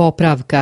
poprawka